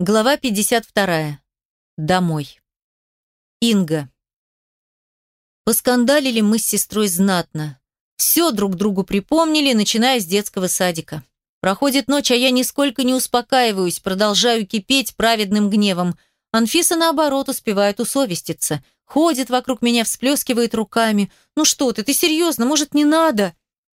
Глава 52. Домой. Инга. Поскандалили мы с сестрой знатно. Все друг другу припомнили, начиная с детского садика. Проходит ночь, а я нисколько не успокаиваюсь, продолжаю кипеть праведным гневом. Анфиса, наоборот, успевает усовеститься. Ходит вокруг меня, всплескивает руками. «Ну что ты, ты серьезно? Может, не надо?»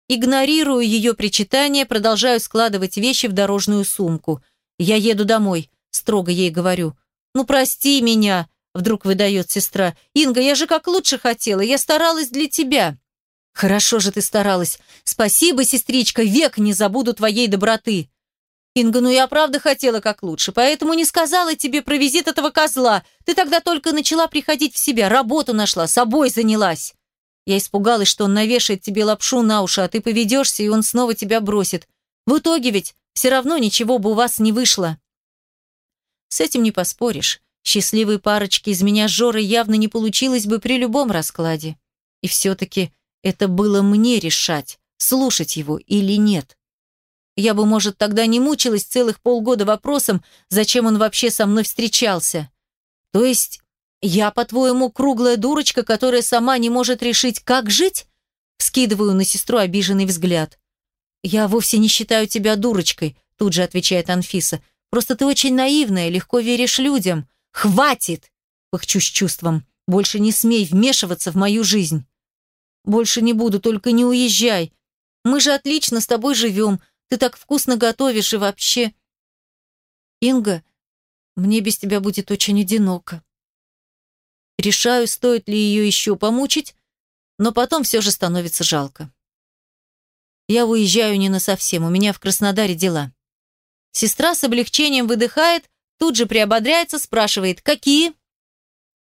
Игнорирую ее причитание, продолжаю складывать вещи в дорожную сумку. Я еду домой. Строго ей говорю. «Ну, прости меня», — вдруг выдает сестра. «Инга, я же как лучше хотела, я старалась для тебя». «Хорошо же ты старалась. Спасибо, сестричка, век не забуду твоей доброты». «Инга, ну я правда хотела как лучше, поэтому не сказала тебе про визит этого козла. Ты тогда только начала приходить в себя, работу нашла, собой занялась». Я испугалась, что он навешает тебе лапшу на уши, а ты поведешься, и он снова тебя бросит. В итоге ведь все равно ничего бы у вас не вышло. С этим не поспоришь. Счастливой парочки из меня с Жорой явно не получилось бы при любом раскладе. И все-таки это было мне решать, слушать его или нет. Я бы, может, тогда не мучилась целых полгода вопросом, зачем он вообще со мной встречался. То есть, я, по-твоему, круглая дурочка, которая сама не может решить, как жить? Скидываю на сестру обиженный взгляд. «Я вовсе не считаю тебя дурочкой», тут же отвечает Анфиса. Просто ты очень наивная, легко веришь людям. Хватит!» Пыхчу с чувством. «Больше не смей вмешиваться в мою жизнь». «Больше не буду, только не уезжай. Мы же отлично с тобой живем. Ты так вкусно готовишь и вообще...» «Инга, мне без тебя будет очень одиноко». Решаю, стоит ли ее еще помучить, но потом все же становится жалко. Я уезжаю не на совсем, у меня в Краснодаре дела. Сестра с облегчением выдыхает, тут же приободряется, спрашивает «Какие?».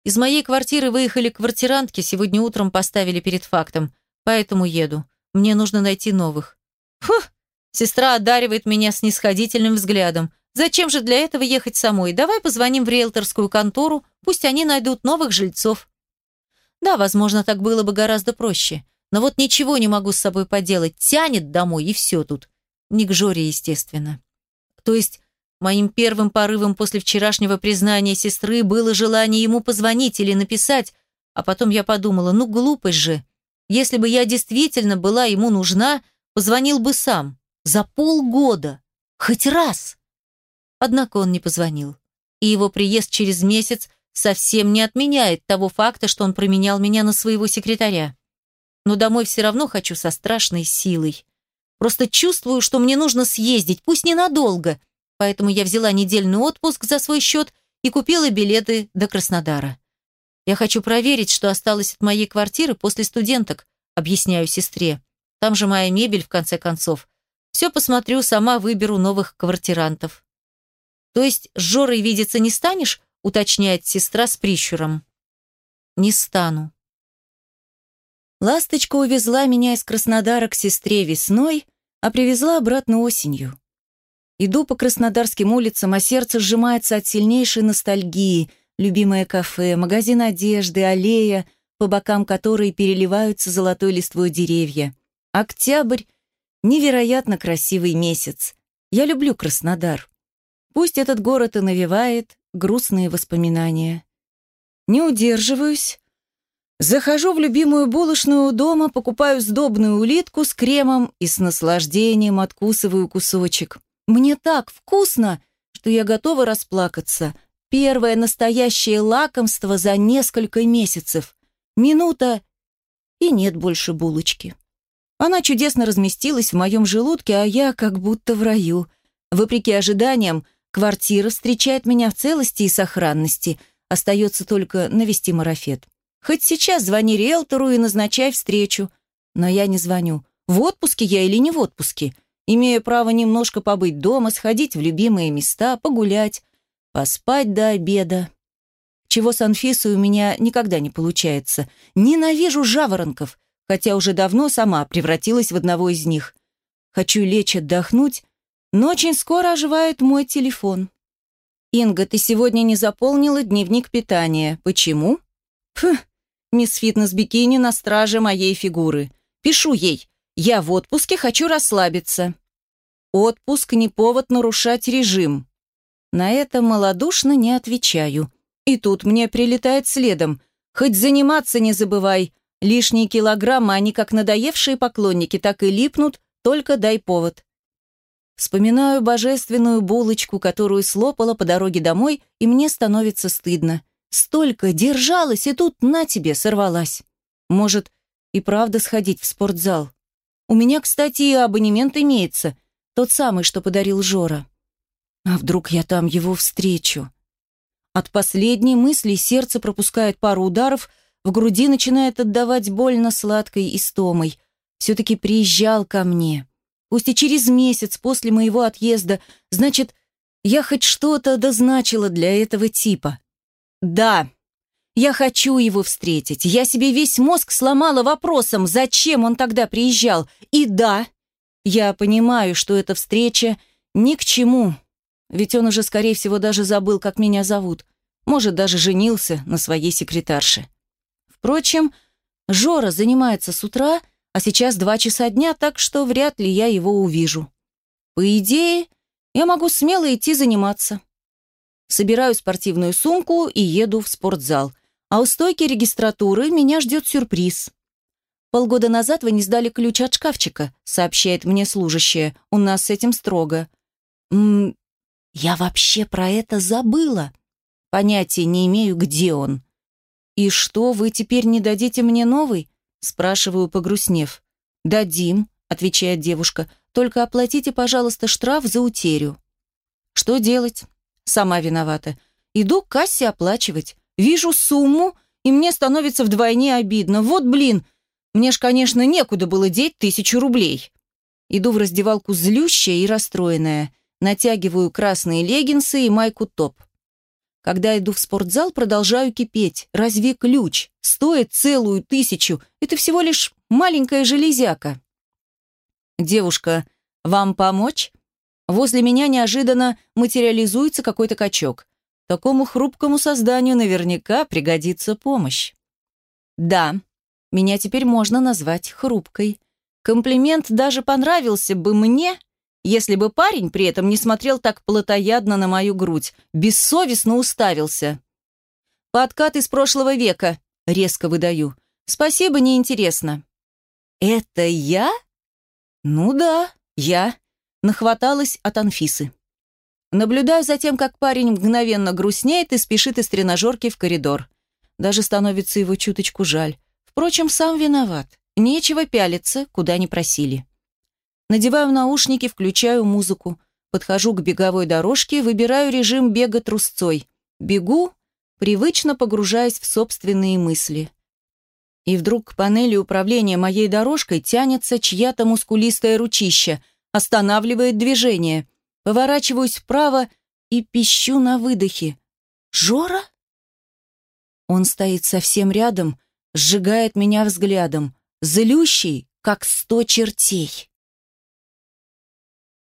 Из моей квартиры выехали квартирантки, сегодня утром поставили перед фактом, поэтому еду. Мне нужно найти новых. Фух, сестра одаривает меня снисходительным взглядом. Зачем же для этого ехать самой? Давай позвоним в риэлторскую контору, пусть они найдут новых жильцов. Да, возможно, так было бы гораздо проще. Но вот ничего не могу с собой поделать. Тянет домой, и все тут. Не к Жоре, естественно. То есть моим первым порывом после вчерашнего признания сестры было желание ему позвонить или написать, а потом я подумала, ну глупость же. Если бы я действительно была ему нужна, позвонил бы сам. За полгода. Хоть раз. Однако он не позвонил. И его приезд через месяц совсем не отменяет того факта, что он променял меня на своего секретаря. Но домой все равно хочу со страшной силой. Просто чувствую, что мне нужно съездить, пусть ненадолго. Поэтому я взяла недельный отпуск за свой счет и купила билеты до Краснодара. Я хочу проверить, что осталось от моей квартиры после студенток, объясняю сестре. Там же моя мебель, в конце концов. Все посмотрю, сама выберу новых квартирантов. То есть с Жорой видеться не станешь? уточняет сестра с прищуром. Не стану. Ласточка увезла меня из Краснодара к сестре весной, а привезла обратно осенью. Иду по краснодарским улицам, а сердце сжимается от сильнейшей ностальгии. Любимое кафе, магазин одежды, аллея, по бокам которой переливаются золотой листвой деревья. Октябрь — невероятно красивый месяц. Я люблю Краснодар. Пусть этот город и навевает грустные воспоминания. Не удерживаюсь, Захожу в любимую булочную дома, покупаю сдобную улитку с кремом и с наслаждением откусываю кусочек. Мне так вкусно, что я готова расплакаться. Первое настоящее лакомство за несколько месяцев. Минута, и нет больше булочки. Она чудесно разместилась в моем желудке, а я как будто в раю. Вопреки ожиданиям, квартира встречает меня в целости и сохранности. Остается только навести марафет. Хоть сейчас звони риэлтору и назначай встречу. Но я не звоню. В отпуске я или не в отпуске? Имею право немножко побыть дома, сходить в любимые места, погулять, поспать до обеда. Чего с Анфисой у меня никогда не получается. Ненавижу жаворонков, хотя уже давно сама превратилась в одного из них. Хочу лечь отдохнуть, но очень скоро оживает мой телефон. «Инга, ты сегодня не заполнила дневник питания. Почему?» «Фух, Мисс Фитнес-бикини на страже моей фигуры. Пишу ей. Я в отпуске, хочу расслабиться. Отпуск не повод нарушать режим. На это малодушно не отвечаю. И тут мне прилетает следом. Хоть заниматься не забывай. Лишние килограммы, они как надоевшие поклонники, так и липнут, только дай повод. Вспоминаю божественную булочку, которую слопала по дороге домой, и мне становится стыдно. Столько держалась, и тут на тебе сорвалась. Может, и правда сходить в спортзал. У меня, кстати, и абонемент имеется. Тот самый, что подарил Жора. А вдруг я там его встречу? От последней мысли сердце пропускает пару ударов, в груди начинает отдавать больно сладкой истомой. Все-таки приезжал ко мне. Пусть и через месяц после моего отъезда. Значит, я хоть что-то дозначила для этого типа. Да, я хочу его встретить. Я себе весь мозг сломала вопросом, зачем он тогда приезжал. И да, я понимаю, что эта встреча ни к чему. Ведь он уже, скорее всего, даже забыл, как меня зовут. Может, даже женился на своей секретарше. Впрочем, Жора занимается с утра, а сейчас два часа дня, так что вряд ли я его увижу. По идее, я могу смело идти заниматься. Собираю спортивную сумку и еду в спортзал. А у стойки регистратуры меня ждет сюрприз. «Полгода назад вы не сдали ключ от шкафчика», сообщает мне служащая. «У нас с этим строго». «М я вообще про это забыла. Понятия не имею, где он. «И что, вы теперь не дадите мне новый?» спрашиваю, погрустнев. «Дадим», отвечает девушка, «только оплатите, пожалуйста, штраф за утерю». Что делать? Сама виновата. Иду к кассе оплачивать. Вижу сумму, и мне становится вдвойне обидно. Вот блин, мне ж, конечно, некуда было деть тысячу рублей. Иду в раздевалку злющая и расстроенная. Натягиваю красные леггинсы и майку-топ. Когда иду в спортзал, продолжаю кипеть. Разве ключ стоит целую тысячу? Это всего лишь маленькая железяка. Девушка, вам помочь? Возле меня неожиданно материализуется какой-то качок. Такому хрупкому созданию наверняка пригодится помощь. Да, меня теперь можно назвать хрупкой. Комплимент даже понравился бы мне, если бы парень при этом не смотрел так плотоядно на мою грудь, бессовестно уставился. «Подкат из прошлого века», — резко выдаю. «Спасибо, неинтересно». «Это я?» «Ну да, я». Нахваталась от Анфисы. Наблюдаю за тем, как парень мгновенно грустнеет и спешит из тренажерки в коридор. Даже становится его чуточку жаль. Впрочем, сам виноват. Нечего пялиться, куда не просили. Надеваю наушники, включаю музыку. Подхожу к беговой дорожке, выбираю режим бега трусцой. Бегу, привычно погружаясь в собственные мысли. И вдруг к панели управления моей дорожкой тянется чья-то мускулистая ручища, останавливает движение. Поворачиваюсь вправо и пищу на выдохе. «Жора?» Он стоит совсем рядом, сжигает меня взглядом, злющий, как сто чертей.